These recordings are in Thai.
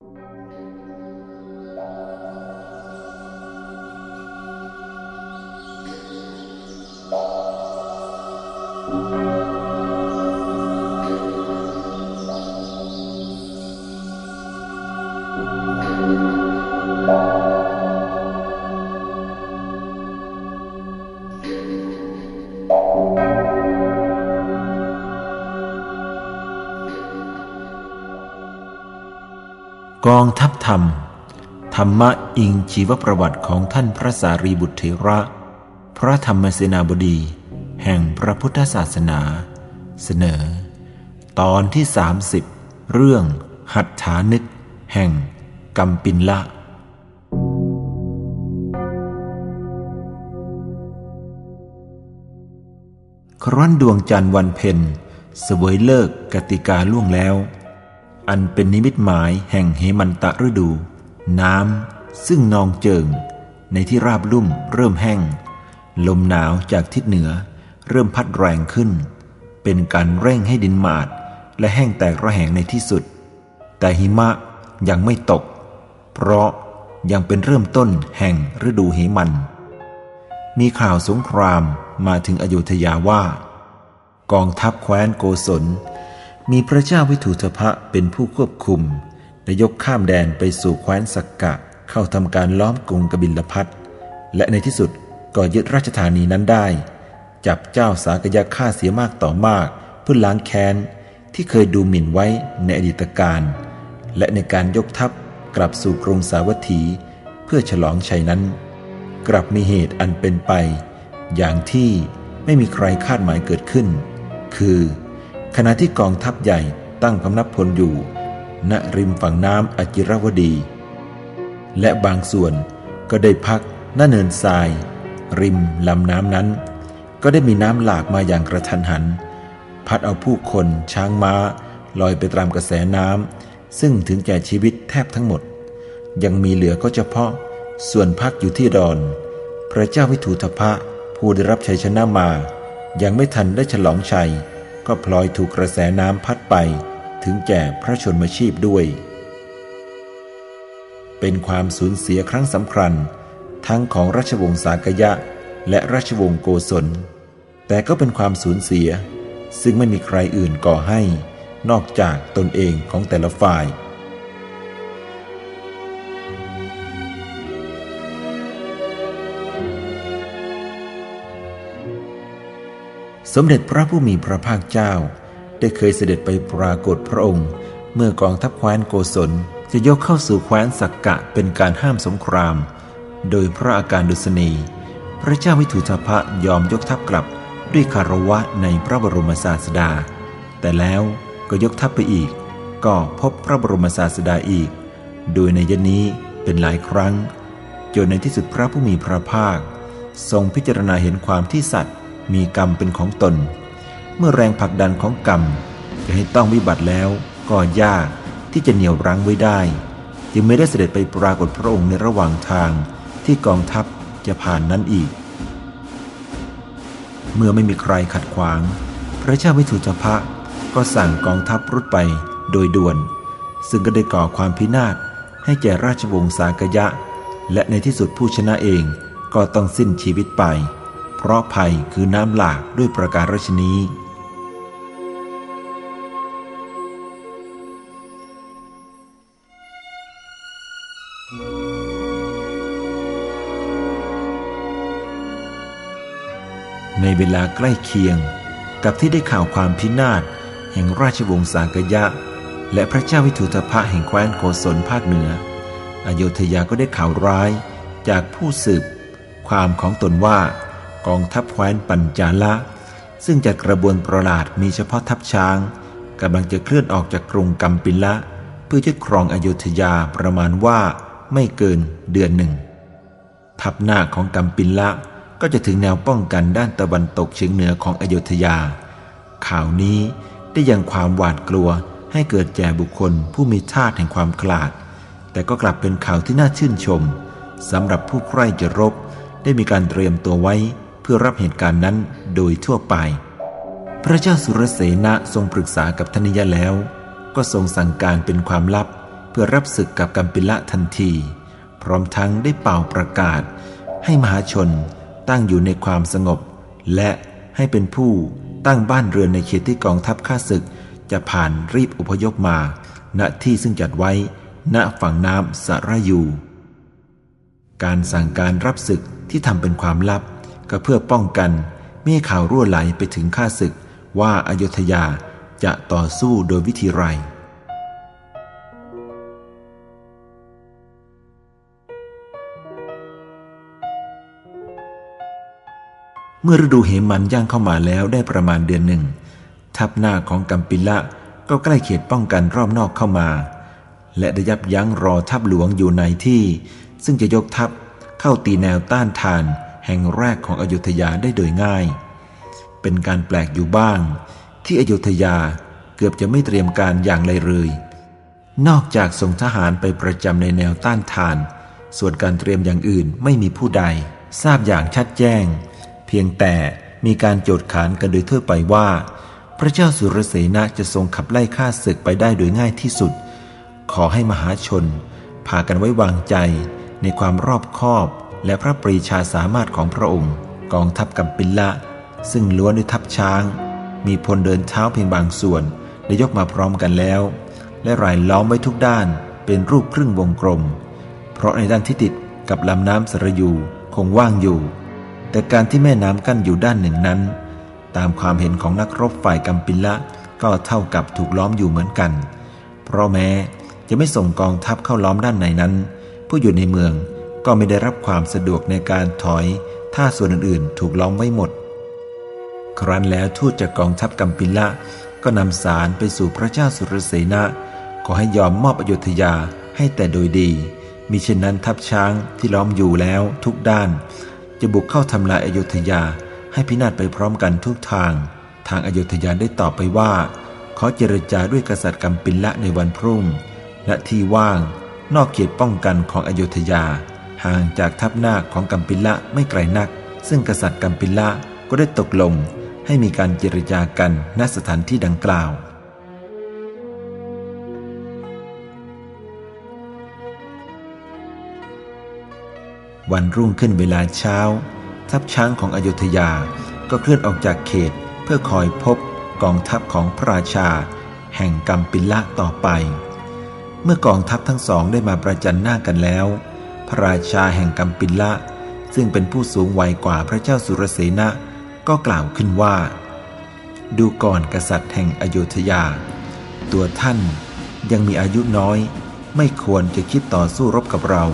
ก รม ธรรมะอิงชีวประวัติของท่านพระสารีบุตรเถระ พระธรรมเสนาบดี แห่งพระพุทธศาสนา เสนอ ตอนที่ 30 เรื่องหัตถานึก แห่งกัมปินละครั้นดวงจันทร์วันเพ็ญเสวยเลิกกติกาล่วงแล้ว อันเป็นนิมิตหมายแห่งเหมันตะฤดู น้ำซึ่งนองเจิง ในที่ราบลุ่มเริ่มแห้ง ลมหนาวจากทิศเหนือเริ่มพัดแรงขึ้น เป็นการเร่งให้ดินหมาด และแห้งแตกระแหงในที่สุด แต่หิมะยังไม่ตก เพราะยังเป็นเริ่มต้นแห่งฤดูเหมัน มีข่าวสงครามมาถึงอโยธยาว่า กองทัพแคว้นโกศล มีพระเจ้าวิถุทพะเป็นผู้ควบคุมและยกข้ามแดนไปสู่แคว้นสักกะ เข้าทำการล้อมกรุงกบิลพัทและในที่สุดก็ยึดราชธานีนั้นได้ จับเจ้าสากยะฆ่าเสียมากต่อมาก เพื่อล้างแค้นที่เคยดูหมิ่นไว้ในอดีตการ และในการยกทัพกลับสู่กรุงสาวัตถี เพื่อฉลองชัยนั้น กลับมีเหตุอันเป็นไป อย่างที่ไม่มีใครคาดหมายเกิดขึ้น คือ ขณะที่กองทัพใหญ่ตั้งพำนักพลอยู่ ณริมฝั่งน้ำอจิรวดี และบางส่วนก็ได้พักหน้าเนินทราย ริมลำน้ำนั้น ก็ได้มีน้ำหลากมาอย่างกระทันหัน พัดเอาผู้คนช้างม้า ลอยไปตามกระแสน้ำซึ่งถึงแก่ชีวิตแทบทั้งหมด ยังมีเหลือก็เฉพาะส่วนพักอยู่ที่ดอน พระเจ้าวิถุทพะผู้ได้รับชัยชนะมา ยังไม่ทันได้ฉลองชัย ก็พลอยถูกกระแสน้ำพัดไปถึงแก่พระชนมชีพด้วย เป็นความสูญเสียครั้งสำคัญ ทั้งของราชวงศ์สากยะ และราชวงศ์โกศล แต่ก็เป็นความสูญเสีย ซึ่งไม่มีใครอื่นก่อให้ นอกจากตนเองของแต่ละฝ่าย สมเด็จพระผู้มีพระภาคเจ้า ได้เคยเสด็จไปปรากฏพระองค์ เมื่อกองทัพแคว้นโกศลจะยกเข้าสู่แคว้นสักกะเป็นการห้ามสงคราม โดยพระอาการดุษณี พระเจ้าวิถุทพะยอมยกทัพกลับด้วยคารวะในพระบรมศาสดา แต่แล้วก็ยกทัพไปอีก ก็พบพระบรมศาสดาอีก โดยในยนี้เป็นหลายครั้งจนในที่สุดพระผู้มีพระภาค ทรงพิจารณาเห็นความที่สัตว์ มีกรรมเป็นของตน เมื่อแรงผลักดันของกรรมจะให้ต้องวิบัติแล้วก็ยากที่จะเหนี่ยวรั้งไว้ได้ จึงไม่ได้เสด็จไปปรากฏพระองค์ในระหว่างทางที่กองทัพจะผ่านนั้นอีก เมื่อไม่มีใครขัดขวาง พระเจ้าวิถุจพะก็สั่งกองทัพรุดไปโดยด่วน ซึ่งก็ได้ก่อความพินาศให้แก่ราชวงศ์สากยะ และในที่สุดผู้ชนะเองก็ต้องสิ้นชีวิตไป เพราะภัยคือน้ำหลากด้วยประการรชนี้ในเวลาใกล้เคียงกับที่ได้ข่าวความพินาศแห่งราชวงศ์สากยะ และพระเจ้าวิถุทพะแห่งแคว้นโกศลภาคเหนือ อโยธยาก็ได้ข่าวร้ายจากผู้สืบ ความของตนว่า กองทัพแคว้นปัญจาละ ซึ่งจัดกระบวนประหลาดมีเฉพาะทัพช้างกำลังจะเคลื่อนออกจากกรุงกัมปิละ เพื่อยึดครองอยุธยาประมาณว่าไม่เกินเดือนหนึ่ง ทัพหน้าของกัมปิละก็จะถึงแนวป้องกันด้านตะวันตกเฉียงเหนือของอยุธยา ข่าวนี้ได้ยังความหวาดกลัวให้เกิดแก่บุคคลผู้มีธาตุแห่งความกลาด แต่ก็กลับเป็นข่าวที่น่าชื่นชมสำหรับผู้ใคร่จะรบได้มีการเตรียมตัวไว้ พื่อรับเหตุการณ์นั้นโดยทั่วไป พระเจ้าสุรเสนะทรงปรึกษากับธนิยะแล้ว ก็ทรงสั่งการเป็นความลับ เพื่อรับศึกกับกัมปิละทันที พร้อมทั้งได้เป่าประกาศ ให้มหาชนตั้งอยู่ในความสงบ และให้เป็นผู้ตั้งบ้านเรือนในเขตที่กองทัพข้าศึก จะผ่านรีบอพยพมา ณที่ซึ่งจัดไว้ ณฝั่งน้ำสระยู การสั่งการรับศึกที่ทำเป็นความลับ ก็เพื่อป้องกันไม่ให้ข่าวรั่วไหลไปถึงข้าศึกว่าอายุทยาจะต่อสู้โดยวิธีไร เมื่อฤดูเหมันย่างเข้ามาแล้วได้ประมาณเดือนหนึ่ง ทัพหน้าของกัมปิละก็ใกล้เขตป้องกันรอบนอกเข้ามา และได้ยับยั้งรอทัพหลวงอยู่ในที่ ซึ่งจะยกทัพเข้าตีแนวต้านทาน แห่งแรกของอยุธยาได้โดยง่าย เป็นการแปลกอยู่บ้าง ที่อยุธยาเกือบจะไม่เตรียมการอย่างไรเลย นอกจากส่งทหารไปประจำในแนวต้านทาน ส่วนการเตรียมอย่างอื่นไม่มีผู้ใด ทราบอย่างชัดแจ้ง เพียงแต่มีการโจดขานกันโดยทั่วไปว่า พระเจ้าสุรเสนาจะทรงขับไล่ข้าศึกไปได้โดยง่ายที่สุด ขอให้มหาชน พากันไว้วางใจในความรอบคอบ และพระปรีชาสามารถของพระองค์ กองทัพกัมปิละ ซึ่งล้วนด้วยทัพช้าง มีพลเดินเท้าเพียงบางส่วนได้ยกมาพร้อมกันแล้ว และรายล้อมไว้ทุกด้านเป็นรูปครึ่งวงกลม เพราะในด้านที่ติดกับลำน้ำสระยูคงว่างอยู่ แต่การที่แม่น้ำกั้นอยู่ด้านหนึ่งนั้น ตามความเห็นของนักรบฝ่ายกัมปิละก็เท่ากับถูกล้อมอยู่เหมือนกัน เพราะแม้จะไม่ส่งกองทัพเข้าล้อมด้านในนั้น ผู้อยู่ในเมือง ก็ไม่ได้รับความสะดวกในการถอย ถ้าส่วนอื่นๆ ถูกล้อมไว้หมด ครั้นแล้วทูตจากกองทัพกัมพิละ ก็นำสารไปสู่พระเจ้าสุรเสนะขอให้ยอมมอบอยุธยาให้แต่โดยดี มิเช่นนั้นทัพช้างที่ล้อมอยู่แล้วทุกด้าน จะบุกเข้าทำลายอยุธยาให้พินาศไปพร้อมกันทุกทาง ทางอยุธยาได้ตอบไปว่า ขอเจรจาด้วยกษัตริย์กัมปิละในวันพรุ่ง และที่ว่างนอกเขตป้องกันของอยุธยา ห่างจากทัพนาคของกัมพิละไม่ไกลนัก ซึ่งกษัตริย์กัมพิละก็ได้ตกลงให้มีการเจรจากันณสถานที่ดังกล่าว วันรุ่งขึ้นเวลาเช้า ทัพช้างของอยุธยาก็เคลื่อนออกจากเขตเพื่อคอยพบกองทัพของพระราชา แห่งกัมปิละต่อไป เมื่อกองทัพทั้งสองได้มาประจันหน้ากันแล้ว ระราชาแห่งกัมปิละ ซึ่งเป็นผู้สูงวัยกว่าพระเจ้าสุรเสนะ ก็กล่าวขึ้นว่า ดูก่อนกษัตริย์แห่งอโยธยา ตัวท่านยังมีอายุน้อย ไม่ควรจะคิดต่อสู้รบกับเรา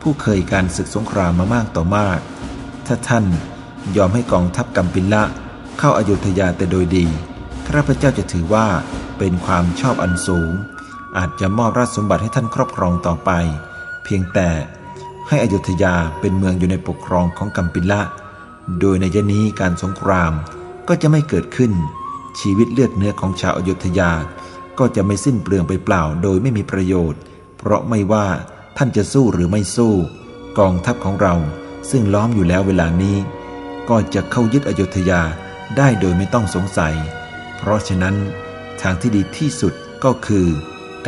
ผู้เคยการศึกสงครามมามากต่อมาก ถ้าท่านยอมให้กองทัพกัมปิละ เข้าอายุธยาแต่โดยดี ข้าพเจ้าจะถือว่าเป็นความชอบอันสูง อาจจะมอบราชสมบัติให้ท่านครอบครองต่อไป เพียงแต่ ให้อยุธยาเป็นเมืองอยู่ในปกครองของกัมปิละ โดยในยนี้การสงครามก็จะไม่เกิดขึ้น ชีวิตเลือดเนื้อของชาวอยุธยา ก็จะไม่สิ้นเปลืองไปเปล่าโดยไม่มีประโยชน์ เพราะไม่ว่าท่านจะสู้หรือไม่สู้ กองทัพของเราซึ่งล้อมอยู่แล้วเวลานี้ ก็จะเข้ายึดอยุธยาได้โดยไม่ต้องสงสัย เพราะฉะนั้นทางที่ดีที่สุดก็คือ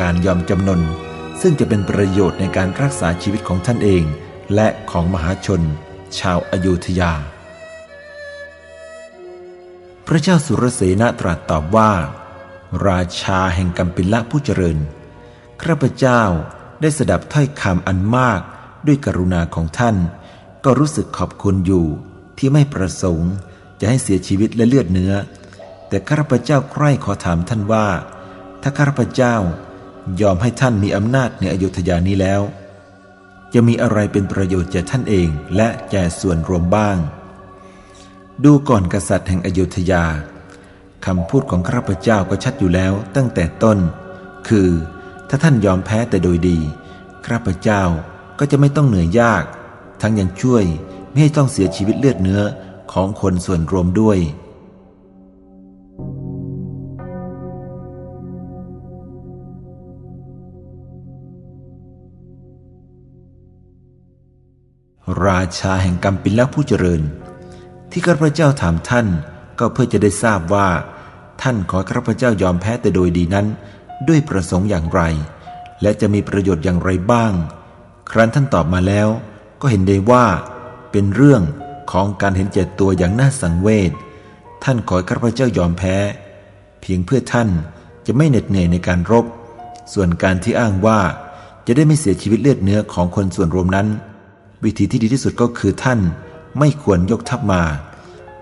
การยอมจำนน ซึ่งจะเป็นประโยชน์ในการรักษาชีวิตของท่านเอง และของมหาชน ชาวอยุทยา พระเจ้าสุรเสนตรัสตอบว่า ราชาแห่งกัมปิละผู้เจริญข้าพเจ้าได้สดับถ้อยคำอันมากด้วยกรุณาของท่าน ก็รู้สึกขอบคุณอยู่ที่ไม่ประสงค์จะให้เสียชีวิตและเลือดเนื้อ แต่ข้าพเจ้าใคร่ขอถามท่านว่า ถ้าข้าพเจ้า ยอมให้ท่านมีอำนาจในอยุธยานี้แล้ว จะมีอะไรเป็นประโยชน์แก่ท่านเองและแก่ส่วนรวมบ้าง ดูก่อนกษัตริย์แห่งอยุธยาคำพูดของข้าพเจ้าก็ชัดอยู่แล้วตั้งแต่ต้น คือถ้าท่านยอมแพ้แต่โดยดีข้าพเจ้าก็จะไม่ต้องเหนื่อยยาก ทั้งยังช่วยไม่ให้ต้องเสียชีวิตเลือดเนื้อของคนส่วนรวมด้วย ราชาแห่งกัมปิลผู้เจริญ ที่ข้าพเจ้าถามท่านก็เพื่อจะได้ทราบว่า ท่านขอข้าพเจ้ายอมแพ้แต่โดยดีนั้น ด้วยประสงค์อย่างไร และจะมีประโยชน์อย่างไรบ้าง ครั้นท่านตอบมาแล้ว ก็เห็นได้ว่า เป็นเรื่องของการเห็นเจตตัวอย่างน่าสังเวชท่านขอข้าพเจ้ายอมแพ้ เพียงเพื่อท่านจะไม่เหน็ดเหนื่อยในการรบ ส่วนการที่อ้างว่าจะได้ไม่เสียชีวิตเลือดเนื้อของคนส่วนรวมนั้น วิธีที่ดีที่สุดก็คือท่านไม่ควรยกทัพมา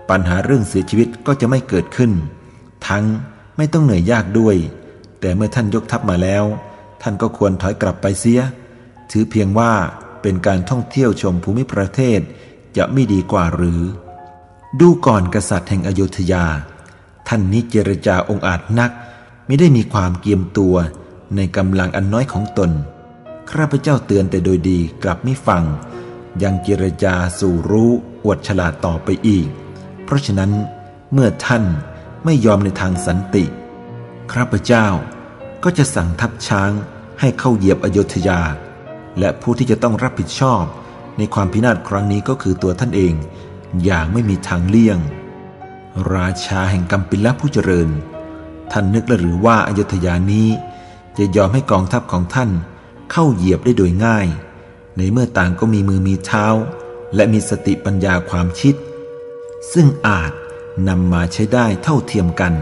ปัญหาเรื่องเสียชีวิตก็จะไม่เกิดขึ้น ทั้งไม่ต้องเหนื่อยยากด้วย แต่เมื่อท่านยกทัพมาแล้ว ท่านก็ควรถอยกลับไปเสีย ถือเพียงว่าเป็นการท่องเที่ยวชมภูมิประเทศจะไม่ดีกว่าหรือ ดูก่อนกษัตริย์แห่งอโยธยา ท่านนี้เจรจาองอาจนักไม่ได้มีความเกียมตัวในกำลังอันน้อยของตนข้าพเจ้าเตือนแต่โดยดีกลับไม่ฟัง ยังเจรจาสู่รู้อวดฉลาดต่อไปอีก เพราะฉะนั้นเมื่อท่านไม่ยอมในทางสันติข้าพเจ้าก็จะสั่งทัพช้างให้เข้าเหยียบอโยธยา และผู้ที่จะต้องรับผิดชอบ ในความพินาศครั้งนี้ก็คือตัวท่านเอง อย่างไม่มีทางเลี่ยง ราชาแห่งกัมปิลผู้เจริญ ท่านนึกหรือว่าอโยธยานี้ จะยอมให้กองทัพของท่านเข้าเหยียบได้โดยง่าย ในเมื่อต่างก็มีมือมีเท้า และมีสติปัญญาความคิด ซึ่งอาจนำมาใช้ได้เท่าเทียมกัน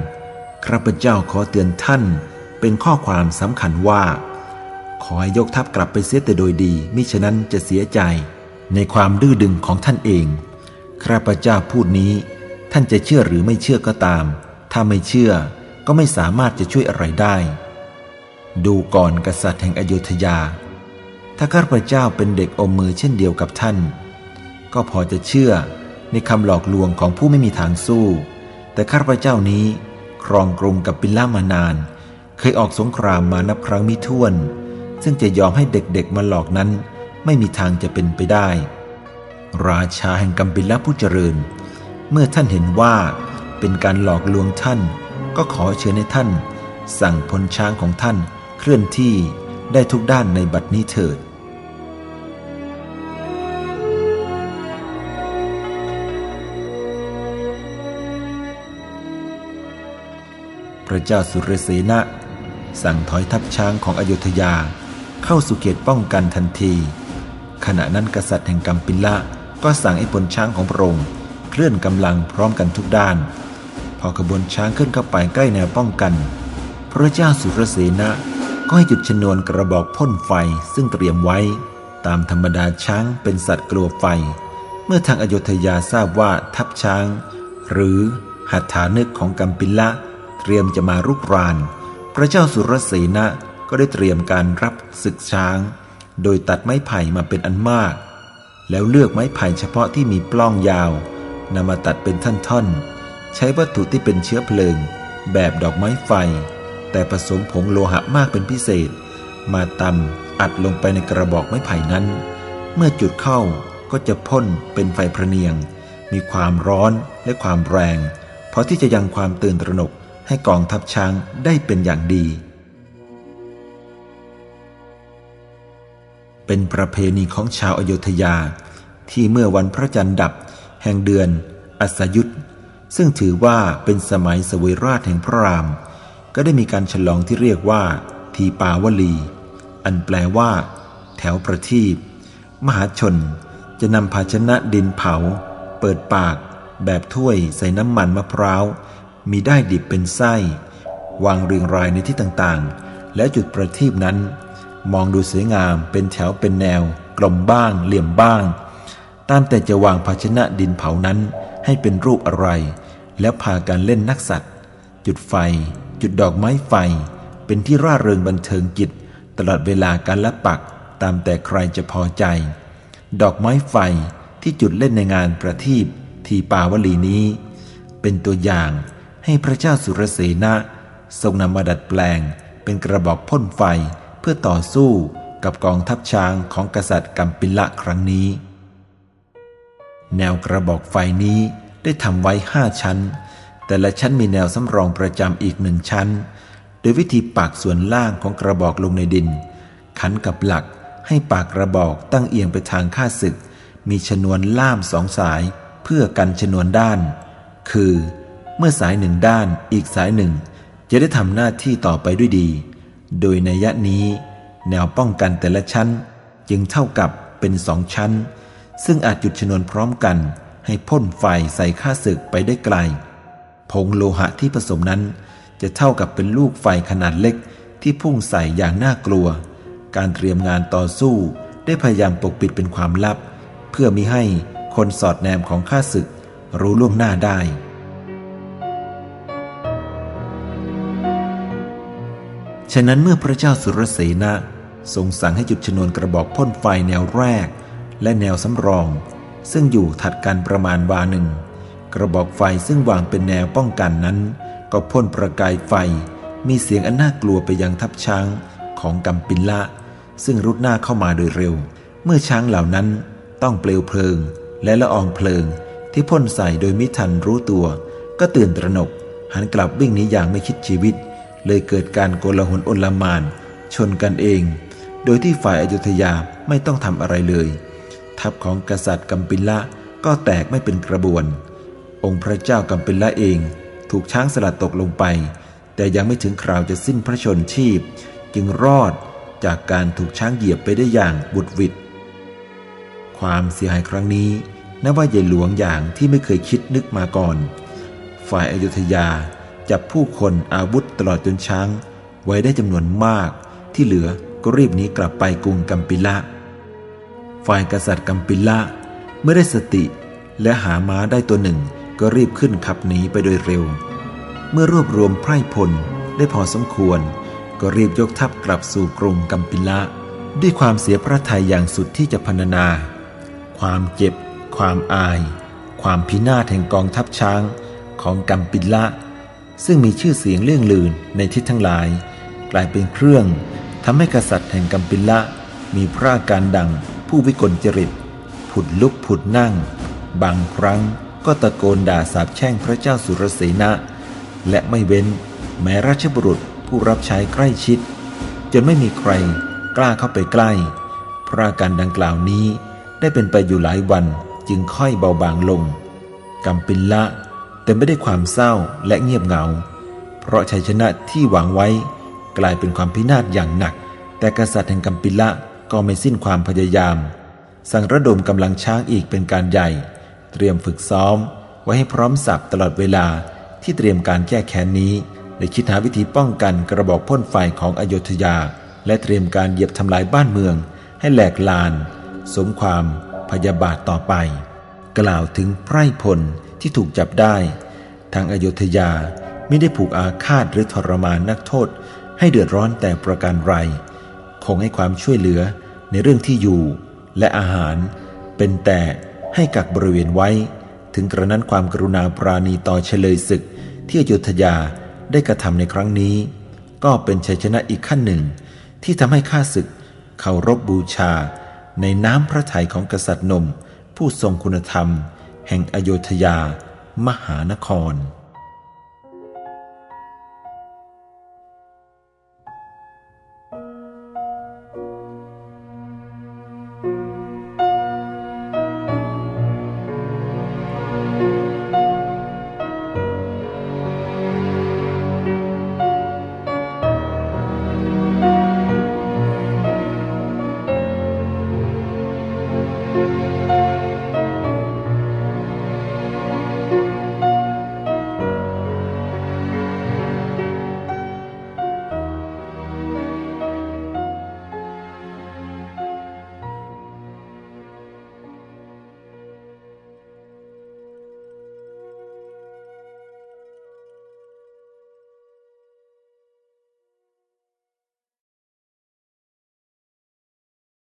ข้าพเจ้าขอเตือนท่านเป็นข้อความสำคัญว่า ขอให้ยกทัพกลับไปเสียแต่โดยดีมิฉะนั้นจะเสียใจในความดื้อดึงของท่านเองข้าพเจ้าพูดนี้ ท่านจะเชื่อหรือไม่เชื่อก็ตาม ถ้าไม่เชื่อก็ไม่สามารถจะช่วยอะไรได้ ดูก่อนกษัตริย์แห่งอโยธยา ถ้าข้าพเจ้าเป็นเด็กอมมือเช่นเดียวกับท่าน ก็พอจะเชื่อในคำหลอกลวงของผู้ไม่มีทางสู้ แต่ข้าพเจ้านี้ครองกรุงกับปิลล่ามานาน เคยออกสงครามมานับครั้งมิถ้วน ซึ่งจะยอมให้เด็กๆมาหลอกนั้น ไม่มีทางจะเป็นไปได้ ราชาแห่งกัมปิลผู้เจริญ เมื่อท่านเห็นว่าเป็นการหลอกลวงท่าน ก็ขอเชิญให้ท่าน สั่งพลช้างของท่านเคลื่อนที่ได้ทุกด้านในบัดนี้เถิด พระเจ้าสุรเสนะ สั่งถอยทัพช้างของอโยธยาเข้าสู่เขตป้องกันทันที ขณะนั้นกษัตริย์แห่งกัมปิละก็สั่งให้พลช้างของพระองค์เคลื่อนกำลังพร้อมกันทุกด้าน พอขบวนช้างขึ้นเข้าไปใกล้แนวป้องกัน พระเจ้าสุรเสนะก็ให้หยุดชนวนกระบอกพ่นไฟซึ่งเตรียมไว้ ตามธรรมดาช้างเป็นสัตว์กลัวไฟ เมื่อทางอโยธยาทราบว่าทัพช้าง หรือหัตถานึกของกัมปิละ เตรียมจะมารุกราน พระเจ้าสุรเสนะก็ได้เตรียมการรับศึกช้าง โดยตัดไม้ไผ่มาเป็นอันมาก แล้วเลือกไม้ไผ่เฉพาะที่มีปล้องยาวนำมาตัดเป็นท่อนๆ ใช้วัตถุที่เป็นเชื้อเพลิง แบบดอกไม้ไฟ แต่ผสมผงโลหะมากเป็นพิเศษ มาตำอัดลงไปในกระบอกไม้ไผ่นั้น เมื่อจุดเข้าก็จะพ่นเป็นไฟพระเนียง มีความร้อนและความแรงพอที่จะยังความตื่นตระหนก ให้กองทัพช้างได้เป็นอย่างดี เป็นประเพณีของชาวอโยธยาที่เมื่อวันพระจันทร์ดับ แห่งเดือน อัสยุทธซึ่งถือว่าเป็นสมัยสวยราชแห่งพระราม ก็ได้มีการฉลองที่เรียกว่า ทีปาวลี อันแปลว่า แถวประทีปมหาชนจะนำภาชนะดินเผา เปิดปาก แบบถ้วยใส่น้ำมันมะพร้าว มีได้ดิบเป็นไส้ วางเรียงรายในที่ต่างๆ และจุดประทีปนั้น มองดูสวยงามเป็นแถวเป็นแนว กลมบ้าง เหลี่ยมบ้าง ตามแต่จะวางภาชนะดินเผานั้นให้เป็นรูปอะไร แล้วพากันเล่นนักสัตว์ จุดไฟ จุดดอกไม้ไฟ เป็นที่ร่าเริงบันเทิงจิต ตลอดเวลาการละปัก ตามแต่ใครจะพอใจ ดอกไม้ไฟที่จุดเล่นในงานประทีปทีปาวลีนี้ เป็นตัวอย่าง ให้พระเจ้าสุรเสนะทรงนำมาดัดแปลง เป็นกระบอกพ่นไฟเพื่อต่อสู้กับกองทัพช้างของกษัตริย์กัมปิละครั้งนี้ แนวกระบอกไฟนี้ได้ทำไว้ห้าชั้น แต่ละชั้นมีแนวสำรองประจำอีกหนึ่งชั้น โดยวิธีปักส่วนล่างของกระบอกลงในดิน ขันกับหลักให้ปากกระบอกตั้งเอียงไปทางข้าศึก มีชนวนล่ามสองสายเพื่อกันชนวนด้าน คือ เมื่อสายหนึ่งด้านอีกสายหนึ่ง จะได้ทำหน้าที่ต่อไปด้วยดี โดยในยะนี้ แนวป้องกันแต่ละชั้น จึงเท่ากับเป็นสองชั้น ซึ่งอาจหยุดชนวนพร้อมกันให้พ่นไฟใส่ข้าศึกไปได้ไกล ผงโลหะที่ผสมนั้น จะเท่ากับเป็นลูกไฟขนาดเล็กที่พุ่งใส่อย่างน่ากลัว การเตรียมงานต่อสู้ได้พยายามปกปิดเป็นความลับ เพื่อมิให้คนสอดแนมของข้าศึกรู้ล่วงหน้าได้ ฉะนั้นเมื่อพระเจ้าสุรเสนะทรงสั่งให้จุดชนวนกระบอกพ่นไฟแนวแรก และแนวสำรอง ซึ่งอยู่ถัดกันประมาณวาหนึ่ง กระบอกไฟซึ่งวางเป็นแนวป้องกันนั้น ก็พ่นประกายไฟ มีเสียงอันน่ากลัวไปยังทัพช้างของกัมปิลละ ซึ่งรุดหน้าเข้ามาโดยเร็ว เมื่อช้างเหล่านั้นต้องเปลวเพลิง และละอองเพลิง ที่พ่นใส่โดยมิทันรู้ตัว ก็ตื่นตระหนกหันกลับวิ่งหนีอย่างไม่คิดชีวิต เลยเกิดการโกลาหลอนลมาน ชนกันเอง โดยที่ฝ่ายอยุธยาไม่ต้องทำอะไรเลย ทัพของกษัตริย์กัมปิละก็แตกไม่เป็นกระบวน องค์พระเจ้ากัมปิละเอง ถูกช้างสลัดตกลงไป แต่ยังไม่ถึงคราวจะสิ้นพระชนชีพ จึงรอดจากการถูกช้างเหยียบไปได้อย่างบุดวิดความเสียหายครั้งนี้นับว่าใหญ่หลวงอย่างที่ไม่เคยคิดนึกมาก่อน ฝ่ายอายุธยา จับผู้คนอาวุธตลอดจนช้าง ไว้ได้จำนวนมาก ที่เหลือก็รีบหนีกลับไปกรุงกัมปิละฝ่ายกษัตริย์กัมปิละเมื่อได้สติและหาม้าได้ตัวหนึ่งก็รีบขึ้นขับหนีไปโดยเร็ว เมื่อรวบรวมไพร่พลได้พอสมควร ก็รีบยกทัพกลับสู่กรุงกัมปิละด้วยความเสียพระทัยอย่างสุดที่จะพรรณนา ความเจ็บ ความอาย ความพินาศแห่งกองทัพช้างของกัมปิละ ซึ่งมีชื่อเสียงเลื่องลืนในทิศทั้งหลาย กลายเป็นเครื่องทำให้กษัตริย์แห่งกัมปิละ มีพระการดังผู้วิกลจริต ผุดลุกผุดนั่ง บางครั้งก็ตะโกนด่าสาบแช่งพระเจ้าสุรเสนะ และไม่เว้นแม้ราชบุรุษผู้รับใช้ใกล้ชิด จนไม่มีใครกล้าเข้าไปใกล้ พระการดังกล่าวนี้ได้เป็นไปอยู่หลายวันจึงค่อยเบาบางลงกัมปิละ ต่ไม่ได้ความเศร้าและเงียบเหงา เพราะชัยชนะที่หวังไว้กลายเป็นความพินาศอย่างหนัก แต่กษัตริย์แห่งกัมปิละก็ไม่สิ้นความพยายาม สั่งระดมกำลังช้างอีกเป็นการใหญ่ เตรียมฝึกซ้อม ไว้ให้พร้อมสับตลอดเวลาที่เตรียมการแก้แค้นนี้และคิดหาวิธีป้องกันกระบอกพ่นไฟของอโยธยา และเตรียมการเหยียบทำลายบ้านเมือง ให้แหลกลาน สมความพยาบาทต่อไป กล่าวถึงไพร่พล ที่ถูกจับได้ ทางอโยธยาไม่ได้ผูกอาฆาตหรือทรมานนักโทษ ให้เดือดร้อนแต่ประการไร คงให้ความช่วยเหลือในเรื่องที่อยู่ และอาหาร เป็นแต่ให้กักบริเวณไว้ ถึงกระนั้นความกรุณาปราณีต่อเฉลยศึก ที่อยุธยาได้กระทำในครั้งนี้ ก็เป็นชัยชนะอีกขั้นหนึ่ง ที่ทำให้ข้าศึกเคารพบบูชา ในน้ำพระทัยของกษัตริย์นม ผู้ทรงคุณธรรม แห่งอโยธยามหานคร